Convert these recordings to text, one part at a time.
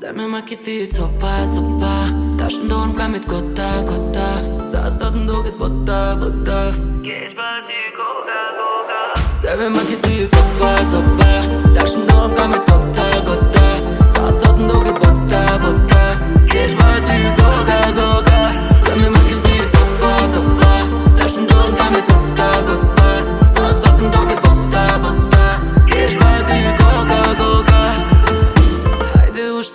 Se me ma kiti i copa, copa Tashën do nuk kamit kota, kota Sa të atë ndokit bota, bota Kesh bati i koka, koka Se me ma kiti i copa, copa Tashën do nuk kamit kota, kota Sa të atë ndokit bota, bota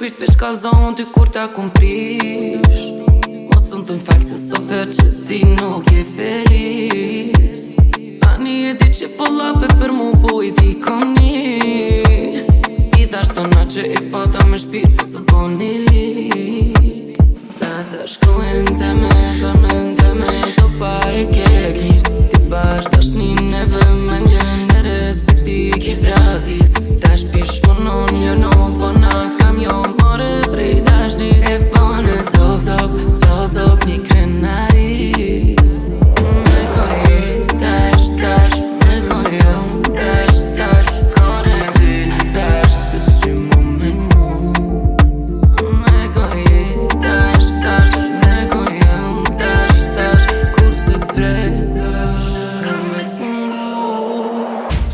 shpirt vesh kalzon ty kur ta kumprish Mos të në të në se sot dhe që ti nuk je feris Ani e di që po lave për mu boj po di koni një I dha shto na që e pa ta me shpirt për po së bon po një lik Ta dha shkojnë të me thëm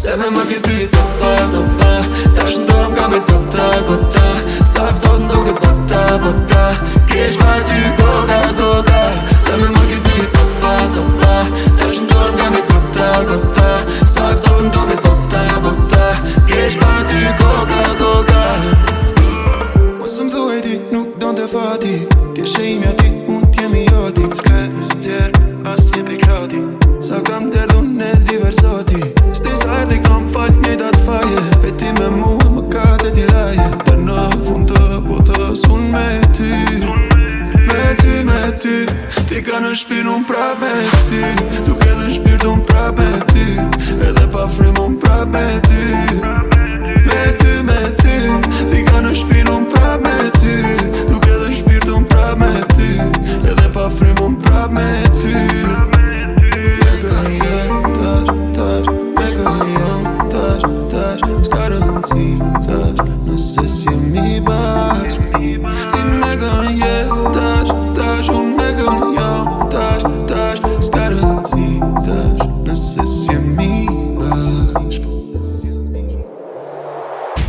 Se me më këtë rritë copa, copa Ta shëndëm ka me të gota, gota Sa e fëtë në këtë bota, bota Kesh pa ty koka, koka Se me më këtë rritë copa, copa Ta shëndëm ka me të gota, gota Sa e fëtë në këtë bota, bota Kesh pa ty koka, koka Mosëm dhuaj ti, nuk do në të fati Ti shë imja ti, në shpirë unë pra me ti Duk edhe në shpirë unë pra me ti Edhe pa frimë unë pra me ti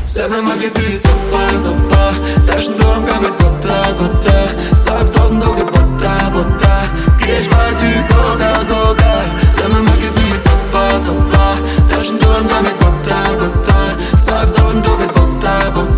Zemrën ma këtë i copa, copa Ta është në dorëm kam vetë gota, gota Sa e fëtot në do këtë bota, bota Kesh pa ty koka, koka Zemrën ma këtë i copa, copa Ta është në dorëm kam vetë gota, gota Sa e fëtot në do bota, bota